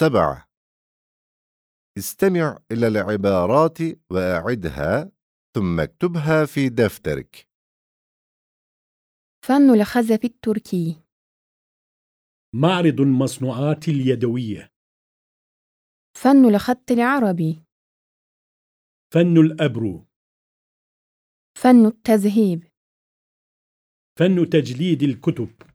سبعة. استمع إلى العبارات وأعدها ثم اكتبها في دفترك. فن الخزف التركي. معرض المصنوعات اليدوية. فن الخط العربي. فن الأبرو. فن التذهيب. فن تجليد الكتب.